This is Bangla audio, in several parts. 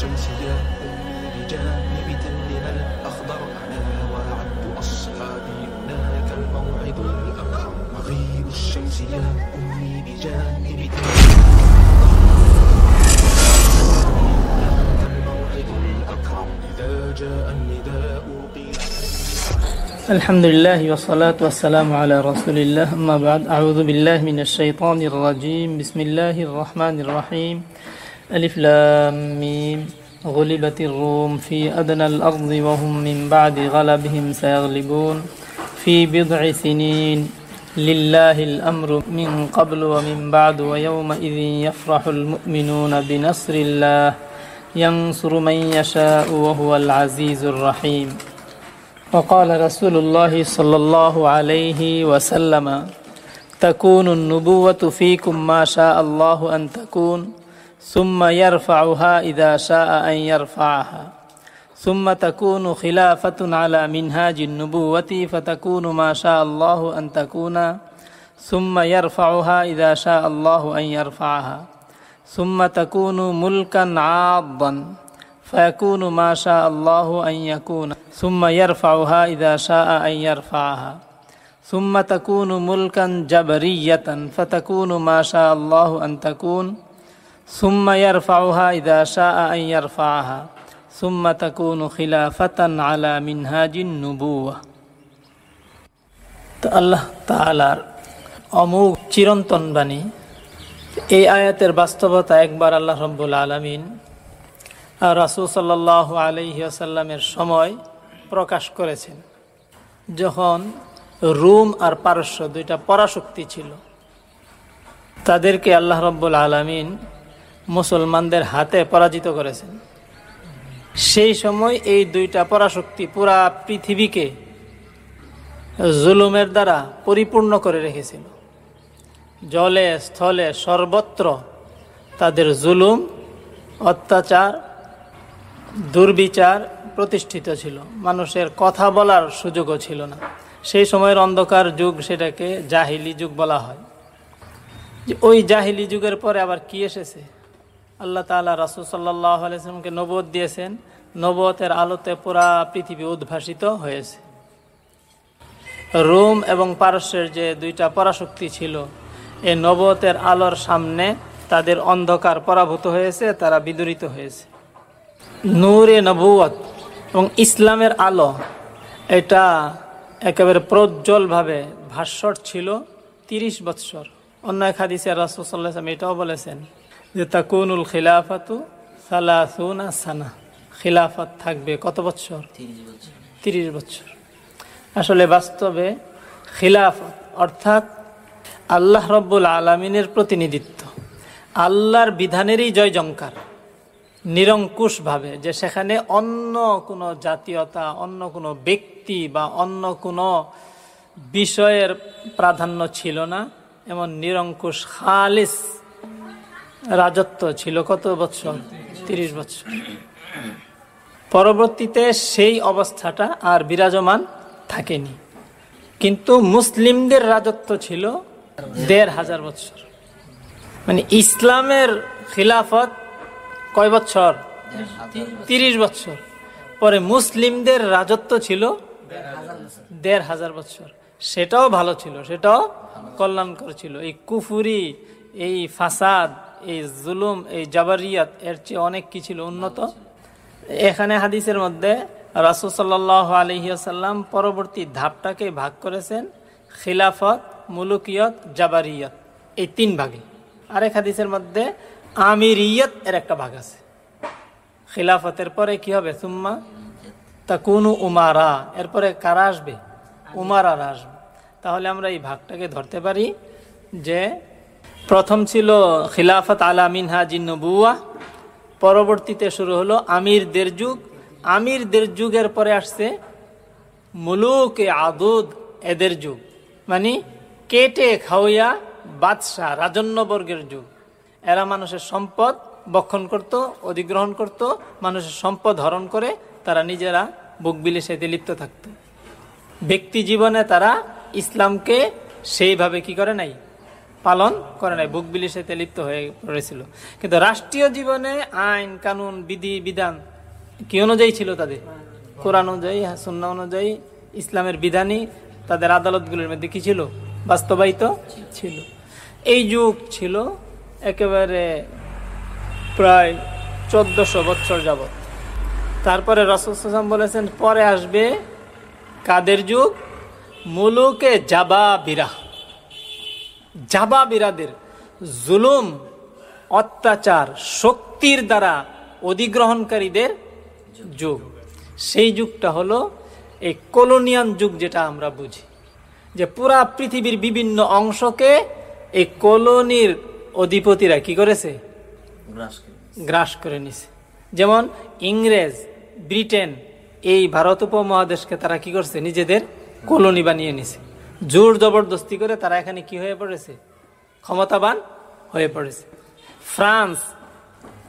الشمس أمي بجانب تلنا الأخضر أنا وعدت أصحابي هناك الموعد الأكرم مغيب الشمس يا أمي بجانب تلنا إذا جاء النداء قيل الحمد لله والصلاة والسلام على رسول الله. أما بعد أعوذ بالله من الشيطان الرجيم. بسم الله الرحمن الرحيم. ألف لام ميم. غلبت الروم في أدنى الأرض وهم من بعد غلبهم سيغلبون. في بضع سنين لله الأمر من قبل ومن بعد ويومئذ يفرح المؤمنون بنصر الله. ينصر من يشاء وهو العزيز الرحيم. وقال رسول الله صلى الله عليه وسلم تكون النبوة فيكم ما شاء الله أن تكون ثم يرفعها إذا شاء أن يرفعها. ثم تكون خلافة على منهاج النبوة فتكون ما شاء الله أن تكون. ثم يرفعها إذا شاء الله أن يرفعها. ثم تكون ملكا عاضا فيكون ما شاء الله أن يكون. ثم يرفعها إذا شاء أن يرفعها. ثم تكون ملكا جبرية فتكون ما شاء الله أن تكون. সুম্মা ইয়ারফাউহা ইদা শাহ ইয়ারফাহা সুম্মা তাকুনু খিলাফাতান আলা মিনহাজিন নুবুয়া তো আল্লাহ তালার অমুক চিরন্তন বাণী, এই আয়াতের বাস্তবতা একবার আল্লাহ রব্বুল আলমিন আর রাসুল সাল্লাহ আলহিহাসাল্লামের সময় প্রকাশ করেছেন, যখন রুম আর পারস্য দুইটা পরাশক্তি ছিল। তাদেরকে আল্লাহ রব্বুল আলমিন মুসলমানদের হাতে পরাজিত করেছেন। সেই সময় এই দুইটা পরাশক্তি পুরা পৃথিবীকে জুলুমের দ্বারা পরিপূর্ণ করে রেখেছিল। জলে, স্থলে সর্বত্র তাদের জুলুম, অত্যাচার, দুর্বিচার প্রতিষ্ঠিত ছিল। মানুষের কথা বলার সুযোগও ছিল না। সেই সময়ের অন্ধকার যুগ সেটাকে জাহিলি যুগ বলা হয়। যে ওই জাহিলি যুগের পরে আবার কি এসেছে? আল্লাহ তালা রাসুল সাল্লাহ আলাইসলামকে নবদ দিয়েছেন। নবতের আলোতে পুরা পৃথিবী উদ্ভাসিত হয়েছে। রোম এবং পারস্যের যে দুইটা পরাশক্তি ছিল, এই নবতের আলোর সামনে তাদের অন্ধকার পরাভূত হয়েছে, তারা বিদরিত হয়েছে। নূরে নবুয়ত এবং ইসলামের আলো, এটা একেবারে প্রজ্জ্বলভাবে ভাস্বর ছিল তিরিশ বৎসর। অন্য এক হাদিসে রাসুসাল্লাম এটাও বলেছেন যে তাকুনুল খিলাফাতু সালাসুনা সানা। খিলাফত থাকবে কত বৎসর? তিরিশ বৎসর। আসলে বাস্তবে খিলাফত অর্থাৎ আল্লাহ রব্বুল আলমিনের প্রতিনিধিত্ব আল্লাহর বিধানেরই জয় জঙ্কার নিরঙ্কুশভাবে যে সেখানে অন্য কোনো জাতীয়তা অন্য কোনো ব্যক্তি বা অন্য কোনো বিষয়ের প্রাধান্য ছিল না এমন নিরঙ্কুশ খালিস রাজত্ব ছিল কত বছর তিরিশ বছর পরবর্তীতে সেই অবস্থাটা আর বিরাজমান থাকেনি। কিন্তু মুসলিমদের রাজত্ব ছিল দেড় হাজার বছর মানে ইসলামের খিলাফত কয় বছর তিরিশ বছর পরে মুসলিমদের রাজত্ব ছিল দেড় হাজার বছর সেটাও ভালো ছিল, সেটাও কল্যাণকর ছিল। এই কুফুরি, এই ফাসাদ এই জুলুম, এই জাবারিয়াত, এর চেয়ে অনেক কি ছিল উন্নত? এখানে হাদিসের মধ্যে রাসুল সাল্লাহ আলহিয়াসাল্লাম পরবর্তী ধাপটাকে ভাগ করেছেন, খিলাফত, মুলুকিয়ত, জাবারিয়ত, এই তিন ভাগে। আরেক হাদিসের মধ্যে আমিরিয়ত এর একটা ভাগ আছে। খিলাফতের পরে কি হবে? সুম্মা তা কোন উমারা, এরপরে কারা আসবে? উমারারা আসবে। তাহলে আমরা এই ভাগটাকে ধরতে পারি যে প্রথম ছিল খিলাফত আলা মিনহা জিন্নবুয়া পরবর্তীতে শুরু হলো আমিরদের যুগ। আমিরদের যুগের পরে আসছে মুলুক এ আদুদ এদের যুগ। মানে কেটে খাওয়া বাদশাহ রাজন্যবর্গের যুগ। এরা মানুষের সম্পদ বক্ষণ করত, অধিগ্রহণ করত, মানুষের সম্পদ হরণ করে তারা নিজেরা বুক বিলিশাইতে লিপ্ত থাকত। ব্যক্তি জীবনে তারা ইসলামকে সেইভাবে কি করে নাই? পালন করে নাই, বুক বিলিশে লিপ্ত হয়ে পড়েছিল। কিন্তু রাষ্ট্রীয় জীবনে আইন, কানুন, বিধি, বিধান, কি অনুযায়ী ছিল তাদের? কোরআন অনুযায়ী সুন্না অনুযায়ী, ইসলামের বিধানই তাদের আদালতগুলোর মধ্যে কি ছিল? বাস্তবায়িত ছিল। এই যুগ ছিল একেবারে প্রায় চোদ্দশো বছর যাবৎ। তারপরে রসুলাম বলেছেন, পরে আসবে কাদের যুগ? মুলুকে জাবা বিরা জাবা বিরাদের জুলুম অত্যাচার শক্তির দ্বারা অধিগ্রহণকারীদের যুগ। সেই যুগটা হলো এই কলোনিয়ান যুগ যেটা আমরা বুঝি। যে পুরা পৃথিবীর বিভিন্ন অংশকে এই কলোনির অধিপতিরা কি করেছে? গ্রাস করে নিছে। যেমন ইংরেজ ব্রিটেন এই ভারত উপমহাদেশকে তারা কি করছে? নিজেদের কলোনি বানিয়ে নিছে। জোর জবরদস্তি করে তারা এখানে কি হয়ে পড়েছে? ক্ষমতাবান হয়ে পড়েছে। ফ্রান্স,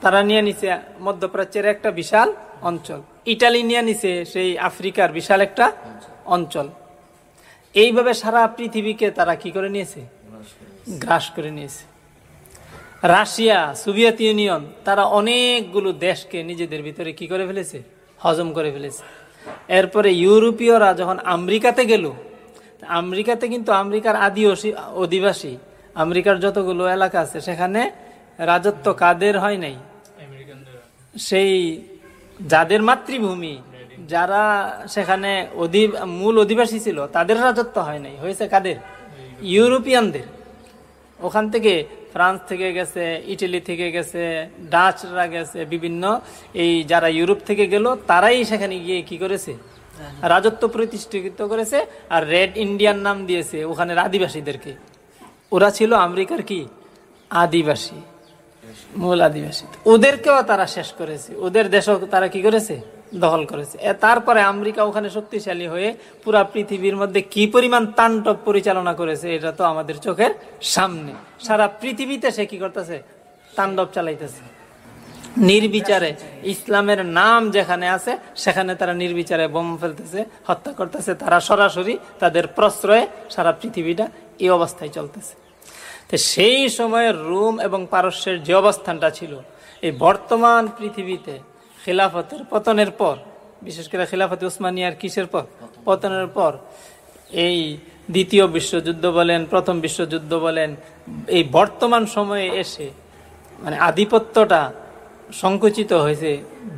তারা নিয়ে নিছে মধ্যপ্রাচ্যের একটা বিশাল অঞ্চল। ইটালি নিয়ে নিছে সেই আফ্রিকার বিশাল একটা অঞ্চল। এইভাবে সারা পৃথিবীকে তারা কি করে নিয়েছে? গ্রাস করে নিয়েছে। রাশিয়া, সোভিয়েত ইউনিয়ন, তারা অনেকগুলো দেশকে নিজেদের ভিতরে কি করে ফেলেছে? হজম করে ফেলেছে। এরপরে ইউরোপীয়রা যখন আমেরিকাতে গেল আমেরিকাতে কিন্তু আমেরিকার আদি অধিবাসী। আমেরিকার যতগুলো এলাকা আছে সেখানে রাজত্ব কাদের হয় নাই? সেই যাদের মাতৃভূমি যারা সেখানে মূল অধিবাসী ছিল তাদের রাজত্ব হয় নাই। হয়েছে কাদের? ইউরোপিয়ানদের। ওখান থেকে ফ্রান্স থেকে গেছে ইটালি থেকে গেছে ডাচরা গেছে বিভিন্ন এই যারা ইউরোপ থেকে গেল তারাই সেখানে গিয়ে কি করেছে? রাজত্ব প্রতিষ্ঠিত করেছে আর রেড ইন্ডিয়ান নাম দিয়েছে ওখানের আদিবাসীদেরকে। ওরা ছিল আমেরিকার কি? আদিবাসী। মূল আদিবাসী। ওদেরকেও তারা শেষ করেছে। ওদের দেশও তারা কি করেছে? দখল করেছে। তারপরে আমেরিকা ওখানে শক্তিশালী হয়ে পুরা পৃথিবীর মধ্যে কি পরিমাণ তাণ্ডব পরিচালনা করেছে এটা তো আমাদের চোখের সামনে। সারা পৃথিবীতে সে কি করতেছে? তাণ্ডব চালাইতেছে। নির্বিচারে ইসলামের নাম যেখানে আছে, সেখানে তারা নির্বিচারে বোম ফেলতেছে, হত্যা করতেছে। তারা সরাসরি তাদের প্রশ্রয়ে সারা পৃথিবীটা এই অবস্থায় চলতেছে। তো সেই সময়ের রোম এবং পারস্যের যে অবস্থানটা ছিল, এই বর্তমান পৃথিবীতে খিলাফতের পতনের পর, বিশেষ করে খিলাফত উসমানিয়ার কিসের পর? পতনের পর, এই দ্বিতীয় বিশ্বযুদ্ধ বলেন, প্রথম বিশ্বযুদ্ধ বলেন, এই বর্তমান সময়ে এসে মানে আধিপত্যটা সংকুচিত হয়েছে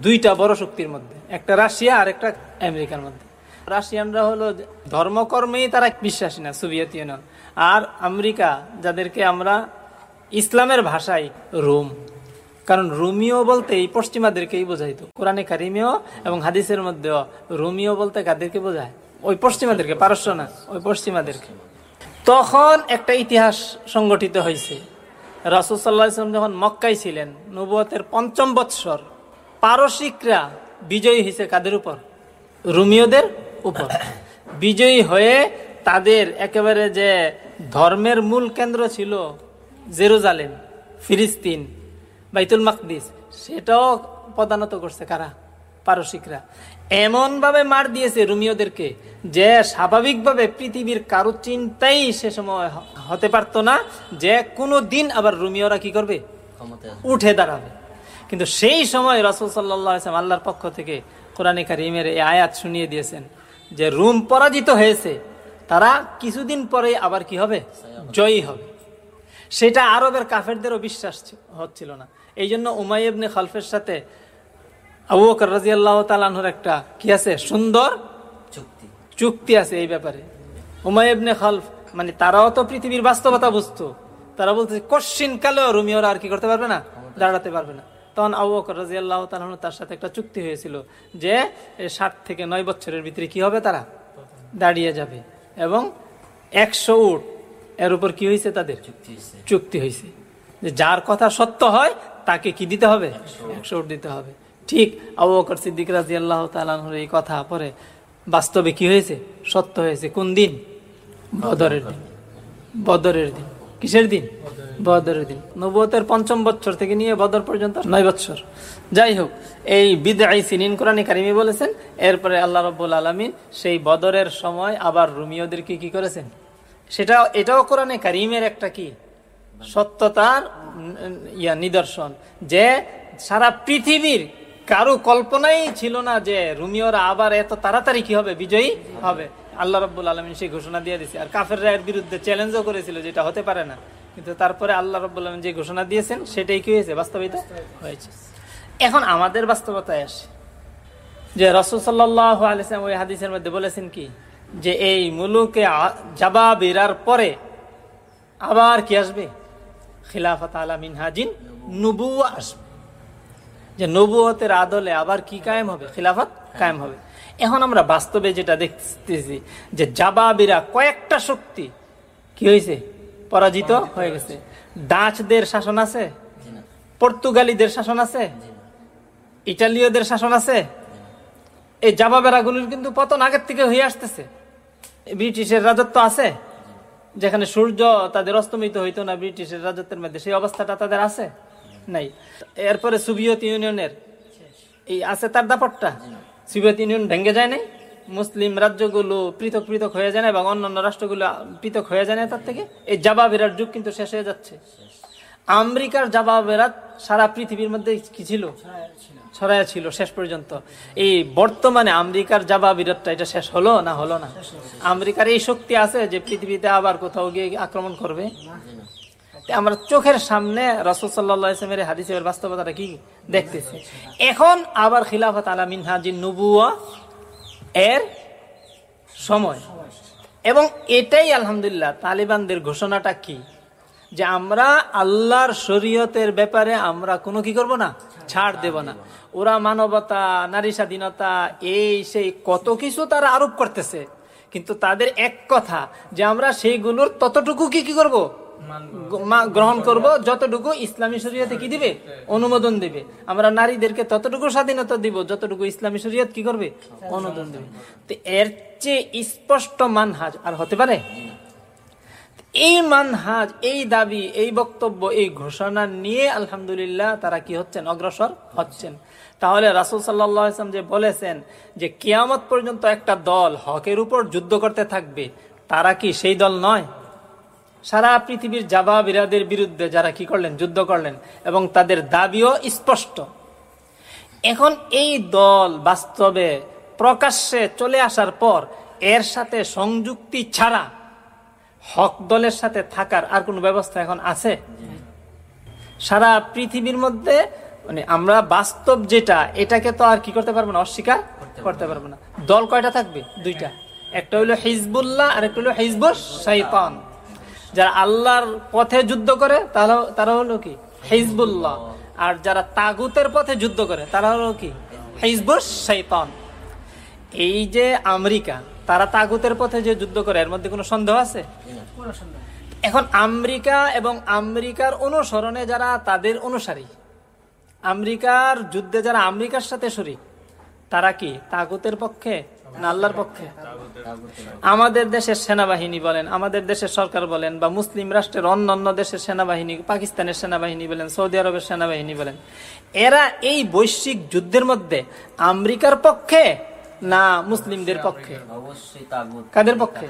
দুইটা বড় শক্তির মধ্যে, একটা রাশিয়া আর একটা আমেরিকার মধ্যে। রাশিয়ানরা হলো ধর্মকর্মেই তারা বিশ্বাসী না সোভিয়েত ইউনিয়ন আর আমেরিকা, যাদেরকে আমরা ইসলামের ভাষায় রোম, কারণ রোমিও বলতে এই পশ্চিমাদেরকেই বোঝাইতো কোরআনে কারিমেও এবং হাদিসের মধ্যেও রোমিও বলতে কাদেরকে বোঝায়? ওই পশ্চিমাদেরকে, পারস্য না, ওই পশ্চিমাদেরকে। তখন একটা ইতিহাস সংগঠিত হয়েছে। রাসুসাল্লাহাম যখন মক্কাই ছিলেন, নবুয়তের পঞ্চম বৎসর, পারসিকরা বিজয়ী হয়েছে কাদের উপর? রুমিওদের উপর। বিজয়ী হয়ে তাদের একেবারে যে ধর্মের মূল কেন্দ্র ছিল জেরুজালেম, ফিলিস্তিন, বাইতুল মাকদিস, সেটাও প্রদানত করছে কারা? পারসিকরা। এমনভাবে মার দিয়েছে রুমিওদেরকে যে স্বাভাবিকভাবে পৃথিবীর কারও চিন্তাই সে সময় হতে পারতো না যে কোনো দিন আবার রুমিওরা কি করবে? উঠে দাঁড়াবে। কিন্তু সেই সময় রসুল সাল্লাম আল্লাহর পক্ষ থেকে কোরআনে কারিমের এই আয়াত শুনিয়ে দিয়েছেন যে রুম পরাজিত হয়েছে তারা কিছুদিন পরে আবার কি হবে? জয়ী হবে। সেটা আরবের কাফেরদেরও বিশ্বাস হচ্ছিল না। এই জন্য উমাইবনে খালফের সাথে আবু বকর রাজি আল্লাহ তালানহর একটা কি আছে? সুন্দর চুক্তি। চুক্তি আছে এই ব্যাপারে। উমাইবনে খালফ মানে তারাও তো পৃথিবীর বাস্তবতা বুঝতো। তারা বলতে কশ্চিন কালেও রুমিওরা আর কি করতে পারবে না? দাঁড়াতে পারবে না। তখন আবু বকর রাজি আল্লাহ তালাহ তার সাথে একটা চুক্তি হয়েছিল যে ষাট থেকে নয় বছরের ভিতরে কি হবে তারা? দাঁড়িয়ে যাবে। এবং একশো উঠ এর উপর কি হয়েছে তাদের? চুক্তি হয়েছে। যে যার কথা সত্য হয় তাকে কি দিতে হবে? একশো উঠ দিতে হবে। ঠিক আবু বকর সিদ্দিক রাজি আল্লাহ তালানহর এই কথা পরে বাস্তবে কি হয়েছে? সত্য হয়েছে। কোন দিন? বদরের দিন। বদরের দিন। কিসের দিন? বদরের দিন। নবতের পঞ্চম বছর থেকে নিয়ে বদর পর্যন্ত নয় বছর যাই হোক, এই বিদায় সিনিন কোরআনী কারিমি বলেছেন, এরপরে আল্লাহ রব্বুল আলমিন সেই বদরের সময় আবার রুমিওদেরকে কি করেছেন? সেটা, এটাও কোরআনে কারিমের একটা কি? সত্যতার ইয়া নিদর্শন যে সারা পৃথিবীর কারও কল্পনাই ছিল না যে রুমিওরা আবার এত তাড়াতাড়ি কি হবে, বিজয়ী হবে। আল্লাহ রব্বুল আলমিন সেই ঘোষণা দিয়ে দিয়েছে আর কাফের রায়ের বিরুদ্ধে চ্যালেঞ্জও করেছিল যেটা হতে পারে না। কিন্তু তারপরে আল্লাহ রব্বুল আলমিন যে ঘোষণা দিয়েছেন, সেটাই কি হয়েছে? বাস্তবিত হয়েছে। এখন আমাদের বাস্তবতায় আসে। যে রসুল সাল্লাহ আলিসাম ওই হাদিসের মধ্যে বলেছেন কি? যে এই মুলুকে আ- জাবাবিরার পরে আবার কি আসবে? খিলাফত আলা মিনহাজিন নুবু আসবে। যে নবুয়তের আদলে আবার কি কায়েম হবে? খিলাফত কায়েম হবে। এখন আমরা বাস্তবে যেটা দেখতেছি যে জাবাবিরা কয়েকটা শক্তি কি হয়েছে? পরাজিত হয়ে গেছে। ডাচদের শাসন আছে? পর্তুগালিদের শাসন আছে? ইটালীয়দের শাসন আছে? এই জাবাবেরাগুলির কিন্তু পতন আগের থেকে হয়ে আসতেছে। ব্রিটিশের রাজত্ব আছে? যেখানে সূর্য তাদের অস্তমিত হইতো না, ব্রিটিশের রাজত্বের মধ্যে সেই অবস্থাটা তাদের আছে? নাই। এরপরে সোভিয়েত ইউনিয়নের এই আছে তার দাপটটা। সোভিয়েত ইউনিয়ন ভেঙে যায় নাই। মুসলিম রাজ্যগুলো পৃথক পৃথক হয়ে যায় না এবং অন্যান্য রাষ্ট্রগুলো পৃথক হয়ে যায় না তার থেকে। এই জাবাবেরার যুগ কিন্তু শেষ হয়ে যাচ্ছে। আমেরিকার জাবাবেরাত সারা পৃথিবীর মধ্যে কি ছিল? ছড়াইয়া ছিল শেষ পর্যন্ত। এই বর্তমানে আমেরিকার জাবা জাবাবিরতটা এটা শেষ হলো না হলো না? আমেরিকার এই শক্তি আছে যে পৃথিবীতে আবার কোথাও গিয়ে আক্রমণ করবে? আমরা চোখের সামনে রসুল সাল্লামের হাদিসের বাস্তবতাটা কি দেখতেছি। এখন আবার খিলাফত আলা মিনহাজিন নবুয়া এর সময়। এবং এটাই আলহামদুলিল্লাহ তালিবানদের ঘোষণাটা কি? যে আমরা আল্লাহর শরীয়তের ব্যাপারে আমরা কোনো কি করব না? ছাড় দেব না। ওরা মানবতা, নারী স্বাধীনতা, এই, সেই কত কিছু তারা আরোপ করতেছে। কিন্তু তাদের এক কথা যে আমরা সেইগুলোর ততটুকু কি কি করব? গ্রহণ করব। যতটুকু ইসলামী শরীয়তে কি দিবে? অনুমোদন দিবে। আমরা নারীদেরকে ততটুকু স্বাধীনতা দিব যতটুকু ইসলামী শরীয়ত কি করবে? অনুমোদন দিবে। তো এর চেয়ে স্পষ্ট মানহাজ আর হতে পারে? এই মানহাজ এই দাবি এই বক্তব্য এই ঘোষণা নিয়ে আলহামদুলিল্লাহ তারা কি হচ্ছেন? অগ্রসর হচ্ছেন। তাহলে রাসুল সাল্লাম যে বলেছেন যে কিয়ামত পর্যন্ত একটা দল হকের উপর যুদ্ধ করতে থাকবে তারা কি সেই দল নয়? সারা পৃথিবীর জাবা বিরাদের বিরুদ্ধে যারা কি করলেন যুদ্ধ করলেন এবং তাদের দাবিও স্পষ্ট। এখন এই দল বাস্তবে প্রকাশ্যে চলে আসার পর এর সাথে সংযুক্তি ছাড়া হক দলের সাথে থাকার আর কোন ব্যবস্থা এখন আছে? সারা পৃথিবীর মধ্যে মানে আমরা বাস্তব যেটা এটাকে তো আর কি করতে পারব না অস্বীকার করতে পারব না। দল কয়টা থাকবে? দুইটা। একটা হইল হিজবুল্লাহ আর একটা হইল হিজবুস শৈতান যারা আল্লাহর পথে যুদ্ধ করে তারা তারা হলো কি? হিজবুল্লাহ। আর যারা তাগুতের পথে যুদ্ধ করে, তারা হলো কি? হিজবুস শৈতান। এই যে আমেরিকা, তারা তাগুতের পথে যে যুদ্ধ করে, এর মধ্যে কোনো সন্দেহ আছে? এখন আমেরিকা এবং আমেরিকার অনুসরণে যারা তাদের অনুসারী, আমেরিকার যুদ্ধে যারা আমেরিকার সাথে শরিক, তারা কি? তাগুতের পক্ষে না, আল্লাহর পক্ষে। আমাদের দেশের সেনাবাহিনী বলেন, আমাদের দেশের সরকার বলেন, বা মুসলিম রাষ্ট্রের অন্য অন্য দেশের সেনাবাহিনী, পাকিস্তানের সেনাবাহিনী বলেন, সৌদি আরবের সেনাবাহিনী বলেন, এরা এই বৈশ্বিক যুদ্ধের মধ্যে আমেরিকার পক্ষে না মুসলিমদের পক্ষে? কাদের পক্ষে?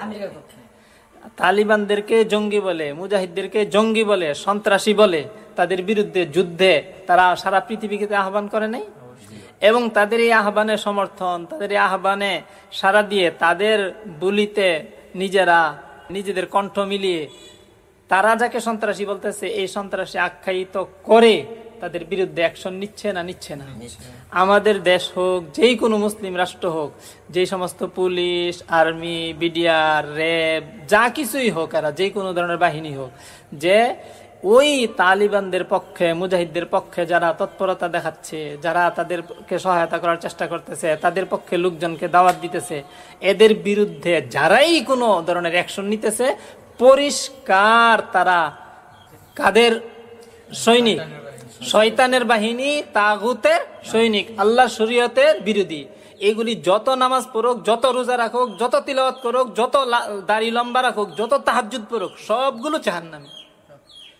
তালিবানদেরকে জঙ্গি বলে, মুজাহিদদেরকে জঙ্গি বলে, সন্ত্রাসী বলে তাদের বিরুদ্ধে যুদ্ধে তারা সারা পৃথিবীকে আহ্বান করে নাই? এবং তাদের এই আহ্বানে সমর্থন তাদের এই আহ্বানে সারা দিয়ে তাদের বলিতে নিজেরা নিজেদের কণ্ঠ মিলিয়ে তারা যাকে সন্ত্রাসী বলতেছে এই সন্ত্রাসী আখ্যায়িত করে তাদের বিরুদ্ধে অ্যাকশন নিচ্ছে না নিচ্ছে না। আমাদের দেশ হোক যেই কোনো মুসলিম রাষ্ট্র হোক যেই সমস্ত পুলিশ আর্মি বিডিআর র্যাব যা কিছুই হোক এরা যে কোনো ধরনের বাহিনী হোক যে ওই তালিবানদের পক্ষে, মুজাহিদদের পক্ষে যারা তৎপরতা দেখাচ্ছে, যারা তাদেরকে সহায়তা করার চেষ্টা করতেছে, তাদের পক্ষে লোকজনকে দাওয়াত দিতেছে, এদের বিরুদ্ধে যারাই কোনো ধরনের অ্যাকশন নিতেছে, পরিষ্কার তারা কাদের? সৈনিক। শয়তানের বাহিনী, তাগুতের সৈনিক। আল্লাহ শরীয়তের বিরোধী। এগুলি যত নামাজ পড়ুক, যত রোজা রাখুক, যত তিলওয়াত করুক, যত দাড়ি লম্বা রাখুক, যত তাহাজুদ পড়ুক, সবগুলো জাহান্নামী।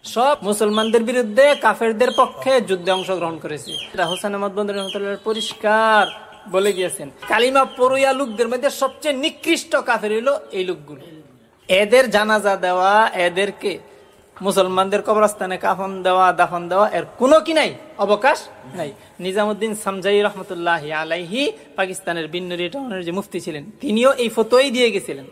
সব মুসলমানদের বিরুদ্ধে কাফেরদের পক্ষে যুদ্ধে অংশগ্রহণ করেছে। এটা হোসেন আহমদ বন্দর রহমতুল্লাহ পরিষ্কার বলে গিয়েছেন। কালিমা পড়ুয়া লোকদের মধ্যে সবচেয়ে নিকৃষ্ট কাফের হইল এই লোকগুলো। এদের জানাজা দেওয়া, এদেরকে মুসলমানদের কবরস্থানে কাফন দেওয়া, দাফন দেওয়া, এর কোনো কি নাই? অবকাশ নাই। নিজামুদ্দিন সামজাই রহমতুল্লাহ আলাইহি পাকিস্তানের বিন্নুরি টাউনের যে মুফতি ছিলেন, তিনিও এই ফতোই দিয়ে গেছিলেন।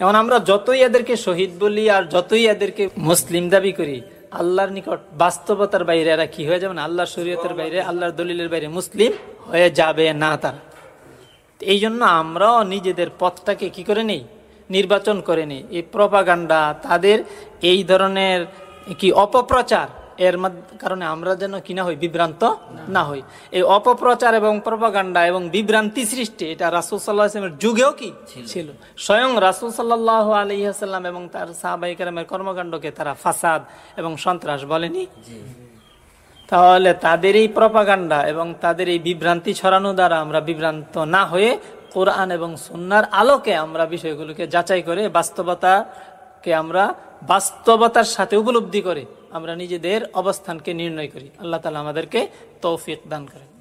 এখন আমরা যতই এদেরকে শহীদ বলি আর যতই এদেরকে মুসলিম দাবি করি, আল্লাহর নিকট বাস্তবতার বাইরে এরা কি হয়ে যাবে না? আল্লাহর শরীয়তের বাইরে, আল্লাহর দলিলের বাইরে মুসলিম হয়ে যাবে না তারা। এই জন্য আমরাও নিজেদের পথটাকে কি করে নেই? নির্বাচন করে নেই। এই প্রপাগান্ডা তাদের এই ধরনের কি অপপ্রচার এর কারণে আমরা যেন কিনা হই বিভ্রান্ত না হই। এই অপপ্রচার এবং প্রপাগান্ডা এবং বিভ্রান্তি সৃষ্টি এটা রাসুল সাল্লাহ আসলামের যুগেও কি ছিল। স্বয়ং রাসুল সাল্লাহ আলহিহাসাল্লাম এবং তার সাহাবাহিকের কর্মকাণ্ডকে তারা ফাসাদ এবং সন্ত্রাস বলেনি? তাহলে তাদের এই প্রপাগান্ডা এবং তাদের এই বিভ্রান্তি ছড়ানো দ্বারা আমরা বিভ্রান্ত না হয়ে কোরআন এবং সুন্নার আলোকে আমরা বিষয়গুলোকে যাচাই করে বাস্তবতাকে আমরা বাস্তবতার সাথে উপলব্ধি করে আমরা নিজেদের অবস্থানকে নির্ণয় করি। আল্লাহ তালা আমাদেরকে তৌফিক দান করেন।